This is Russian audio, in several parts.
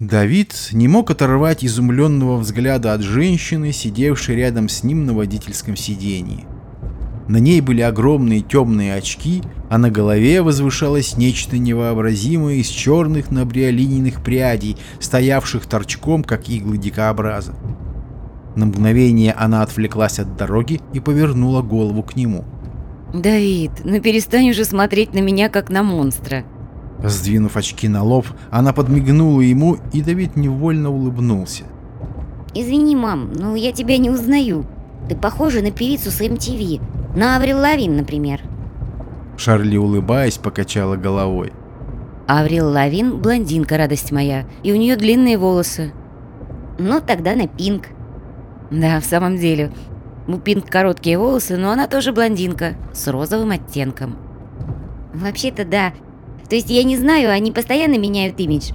Давид не мог оторвать изумленного взгляда от женщины, сидевшей рядом с ним на водительском сидении. На ней были огромные темные очки, а на голове возвышалось нечто невообразимое из черных набриолинейных прядей, стоявших торчком, как иглы дикообраза. На мгновение она отвлеклась от дороги и повернула голову к нему. «Давид, ну перестань уже смотреть на меня, как на монстра!» Сдвинув очки на лоб, она подмигнула ему, и Давид невольно улыбнулся. Извини, мам, но я тебя не узнаю. Ты похожа на певицу с MTV. На Аврил Лавин, например. Шарли, улыбаясь, покачала головой. Аврил Лавин – блондинка, радость моя, и у нее длинные волосы. Ну, тогда на Пинк. Да, в самом деле. У Пинк короткие волосы, но она тоже блондинка, с розовым оттенком. Вообще-то да, то есть я не знаю, они постоянно меняют имидж.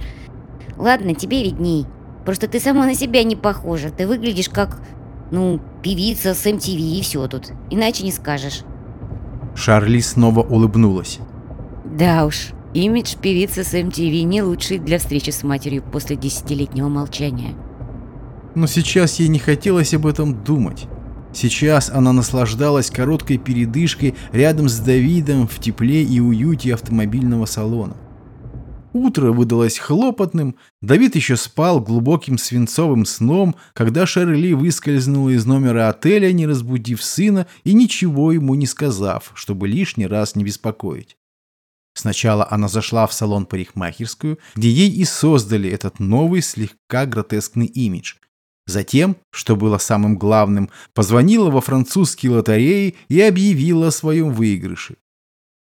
Ладно, тебе видней. Просто ты сама на себя не похожа. Ты выглядишь как, ну, певица с MTV и все тут. Иначе не скажешь. Шарли снова улыбнулась. Да уж, имидж певицы с MTV не лучший для встречи с матерью после десятилетнего молчания. Но сейчас ей не хотелось об этом думать. Сейчас она наслаждалась короткой передышкой рядом с Давидом в тепле и уюте автомобильного салона. Утро выдалось хлопотным, Давид еще спал глубоким свинцовым сном, когда Шерли выскользнула из номера отеля, не разбудив сына и ничего ему не сказав, чтобы лишний раз не беспокоить. Сначала она зашла в салон парикмахерскую, где ей и создали этот новый слегка гротескный имидж – Затем, что было самым главным, позвонила во французские лотереи и объявила о своем выигрыше.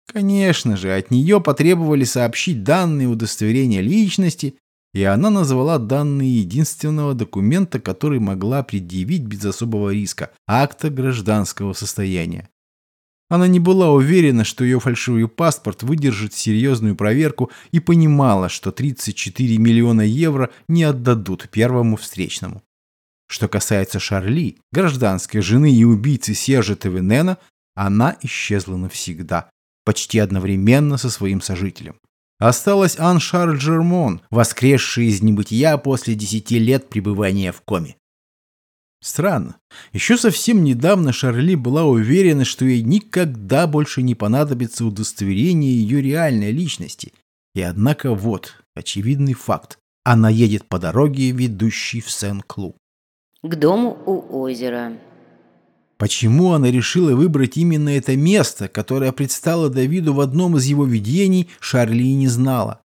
Конечно же, от нее потребовали сообщить данные удостоверения личности, и она назвала данные единственного документа, который могла предъявить без особого риска – акта гражданского состояния. Она не была уверена, что ее фальшивый паспорт выдержит серьезную проверку и понимала, что 34 миллиона евро не отдадут первому встречному. Что касается Шарли, гражданской жены и убийцы Сержа Тевенена, она исчезла навсегда, почти одновременно со своим сожителем. Осталась Ан Шарль Жермон, воскресшая из небытия после десяти лет пребывания в коме. Странно. Еще совсем недавно Шарли была уверена, что ей никогда больше не понадобится удостоверение ее реальной личности. И однако вот, очевидный факт. Она едет по дороге, ведущей в Сен-Клу к дому у озера. Почему она решила выбрать именно это место, которое предстало Давиду в одном из его видений, Шарли не знала.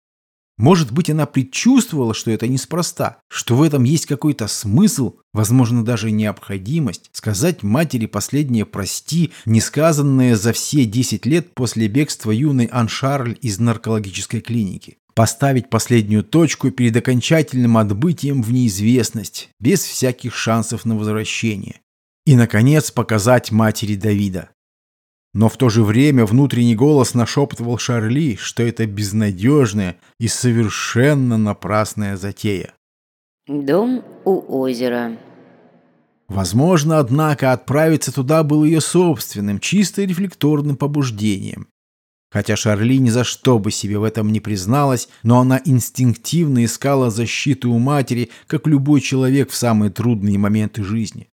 Может быть, она предчувствовала, что это неспроста, что в этом есть какой-то смысл, возможно, даже необходимость, сказать матери последнее «прости», не сказанное за все 10 лет после бегства юной Аншарль из наркологической клиники поставить последнюю точку перед окончательным отбытием в неизвестность, без всяких шансов на возвращение. И, наконец, показать матери Давида. Но в то же время внутренний голос нашептывал Шарли, что это безнадежная и совершенно напрасная затея. Дом у озера. Возможно, однако, отправиться туда было ее собственным, чисто рефлекторным побуждением. Хотя Шарли ни за что бы себе в этом не призналась, но она инстинктивно искала защиты у матери, как любой человек в самые трудные моменты жизни.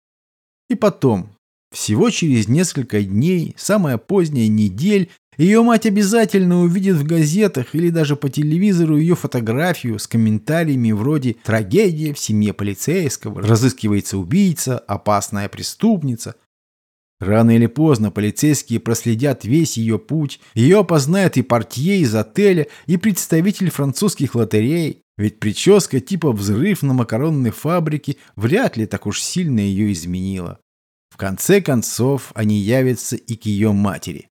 И потом, всего через несколько дней, самая поздняя недель, ее мать обязательно увидит в газетах или даже по телевизору ее фотографию с комментариями вроде «Трагедия в семье полицейского», «Разыскивается убийца», «Опасная преступница», Рано или поздно полицейские проследят весь ее путь, ее опознает и портье из отеля, и представитель французских лотерей, ведь прическа типа «взрыв на макаронной фабрике» вряд ли так уж сильно ее изменила. В конце концов, они явятся и к ее матери.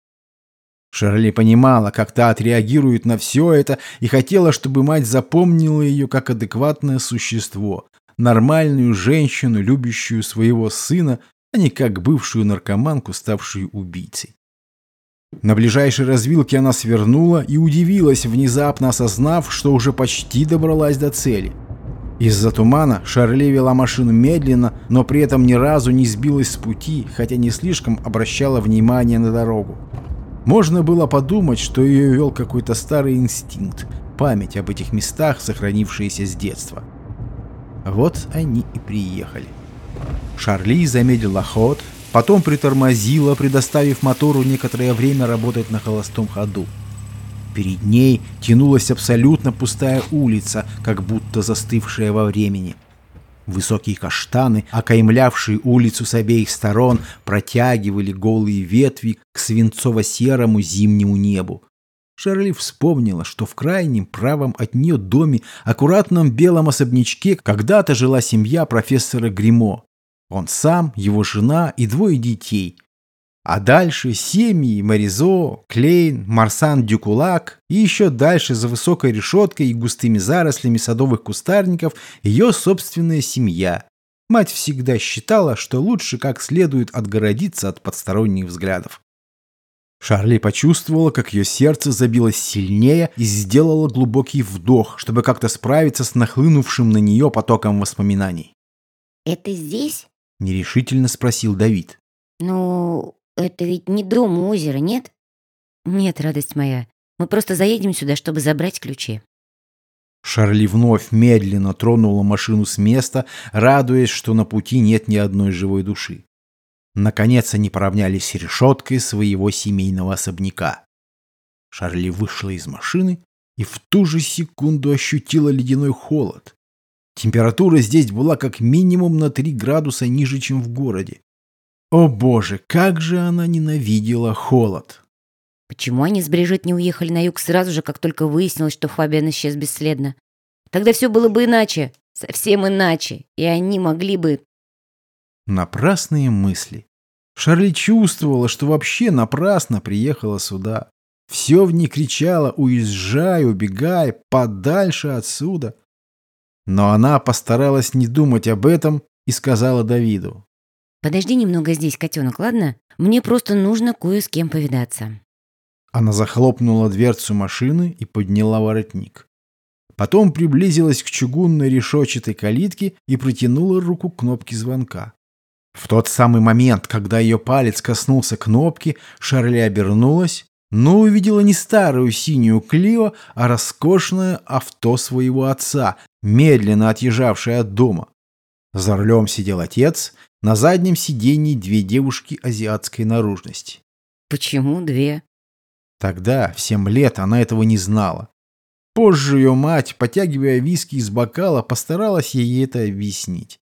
Шарли понимала, как та отреагирует на все это, и хотела, чтобы мать запомнила ее как адекватное существо, нормальную женщину, любящую своего сына, а не как бывшую наркоманку, ставшую убийцей. На ближайшей развилке она свернула и удивилась, внезапно осознав, что уже почти добралась до цели. Из-за тумана Шарли вела машину медленно, но при этом ни разу не сбилась с пути, хотя не слишком обращала внимание на дорогу. Можно было подумать, что ее вел какой-то старый инстинкт. память об этих местах, сохранившаяся с детства. Вот они и приехали. Шарли замедлила ход, потом притормозила, предоставив мотору некоторое время работать на холостом ходу. Перед ней тянулась абсолютно пустая улица, как будто застывшая во времени. Высокие каштаны, окаймлявшие улицу с обеих сторон, протягивали голые ветви к свинцово-серому зимнему небу. Шарли вспомнила, что в крайнем правом от нее доме, аккуратном белом особнячке, когда-то жила семья профессора Гримо. Он сам, его жена и двое детей. А дальше семьи Маризо, Клейн, Марсан Дюкулак и еще дальше за высокой решеткой и густыми зарослями садовых кустарников ее собственная семья. Мать всегда считала, что лучше как следует отгородиться от подсторонних взглядов. Шарли почувствовала, как ее сердце забилось сильнее и сделала глубокий вдох, чтобы как-то справиться с нахлынувшим на нее потоком воспоминаний. Это здесь? — нерешительно спросил Давид. Ну, это ведь не дом у озера, нет? Нет, радость моя. Мы просто заедем сюда, чтобы забрать ключи. Шарли вновь медленно тронула машину с места, радуясь, что на пути нет ни одной живой души. Наконец они поравнялись с решеткой своего семейного особняка. Шарли вышла из машины и в ту же секунду ощутила ледяной холод. Температура здесь была как минимум на 3 градуса ниже, чем в городе. О боже, как же она ненавидела холод! Почему они с Брижит не уехали на юг сразу же, как только выяснилось, что Фабиан исчез бесследно? Тогда все было бы иначе, совсем иначе, и они могли бы... Напрасные мысли. Шарли чувствовала, что вообще напрасно приехала сюда. Все в ней кричало «Уезжай, убегай, подальше отсюда!» Но она постаралась не думать об этом и сказала Давиду. «Подожди немного здесь, котенок, ладно? Мне просто нужно кое с кем повидаться». Она захлопнула дверцу машины и подняла воротник. Потом приблизилась к чугунной решетчатой калитке и протянула руку к кнопке звонка. В тот самый момент, когда ее палец коснулся кнопки, Шарли обернулась, но увидела не старую синюю Клио, а роскошное авто своего отца, медленно отъезжавшее от дома. За рулем сидел отец, на заднем сиденье две девушки азиатской наружности. Почему две? Тогда, в семь лет, она этого не знала. Позже ее мать, потягивая виски из бокала, постаралась ей это объяснить.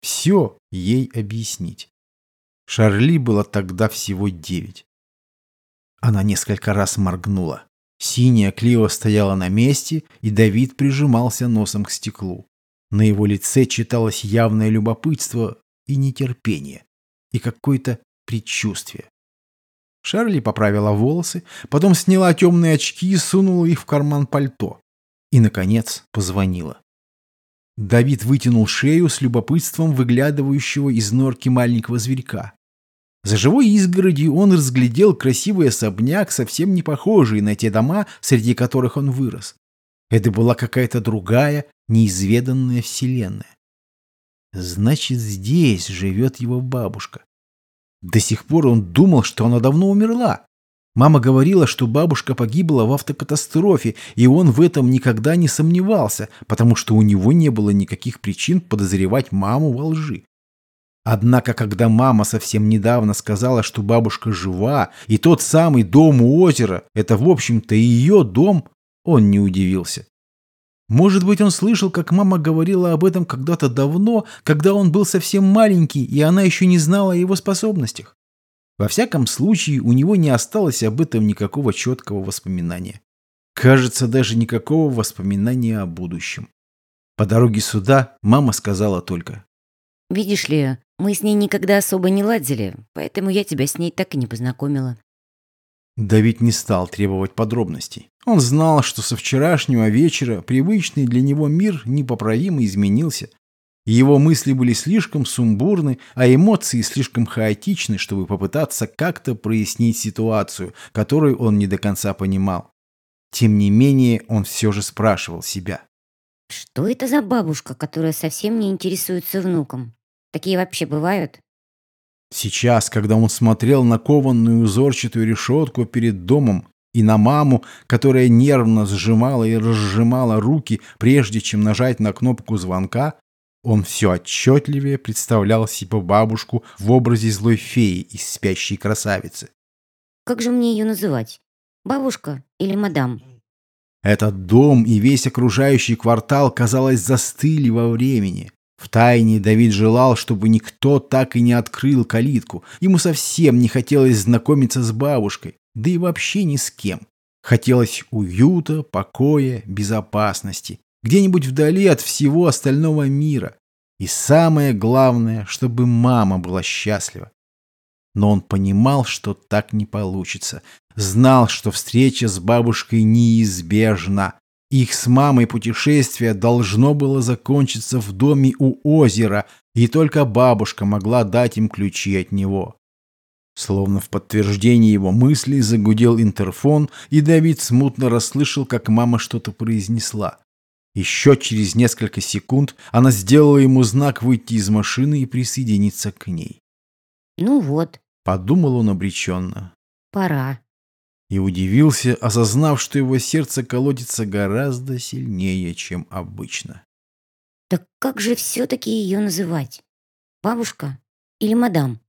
Все ей объяснить. Шарли было тогда всего девять. Она несколько раз моргнула. Синяя Клио стояла на месте, и Давид прижимался носом к стеклу. На его лице читалось явное любопытство и нетерпение, и какое-то предчувствие. Шарли поправила волосы, потом сняла темные очки и сунула их в карман пальто. И, наконец, позвонила. Давид вытянул шею с любопытством выглядывающего из норки маленького зверька. За живой изгородью он разглядел красивый особняк, совсем не похожий на те дома, среди которых он вырос. Это была какая-то другая, неизведанная вселенная. Значит, здесь живет его бабушка. До сих пор он думал, что она давно умерла. Мама говорила, что бабушка погибла в автокатастрофе, и он в этом никогда не сомневался, потому что у него не было никаких причин подозревать маму во лжи. Однако, когда мама совсем недавно сказала, что бабушка жива, и тот самый дом у озера – это, в общем-то, ее дом, он не удивился. Может быть, он слышал, как мама говорила об этом когда-то давно, когда он был совсем маленький, и она еще не знала о его способностях. Во всяком случае, у него не осталось об этом никакого четкого воспоминания. Кажется, даже никакого воспоминания о будущем. По дороге сюда мама сказала только. «Видишь ли, мы с ней никогда особо не ладили, поэтому я тебя с ней так и не познакомила». Давид не стал требовать подробностей. Он знал, что со вчерашнего вечера привычный для него мир непоправимо изменился, его мысли были слишком сумбурны, а эмоции слишком хаотичны, чтобы попытаться как-то прояснить ситуацию, которую он не до конца понимал. Тем не менее, он все же спрашивал себя. Что это за бабушка, которая совсем не интересуется внуком? Такие вообще бывают? Сейчас, когда он смотрел на кованную узорчатую решетку перед домом, и на маму, которая нервно сжимала и разжимала руки, прежде чем нажать на кнопку звонка, он все отчетливее представлял себе бабушку в образе злой феи из спящей красавицы. Как же мне ее называть? Бабушка или мадам? Этот дом и весь окружающий квартал, казалось, застыли во времени. Втайне Давид желал, чтобы никто так и не открыл калитку. Ему совсем не хотелось знакомиться с бабушкой, да и вообще ни с кем. Хотелось уюта, покоя, безопасности. Где-нибудь вдали от всего остального мира. И самое главное, чтобы мама была счастлива. Но он понимал, что так не получится. Знал, что встреча с бабушкой неизбежна. Их с мамой путешествие должно было закончиться в доме у озера, и только бабушка могла дать им ключи от него. Словно в подтверждение его мыслей загудел интерфон, и Давид смутно расслышал, как мама что-то произнесла. Еще через несколько секунд она сделала ему знак выйти из машины и присоединиться к ней. Ну вот, Подумал он обреченно. пора. И удивился, осознав, что его сердце колотится гораздо сильнее, чем обычно. Так как же все-таки ее называть? Бабушка или мадам?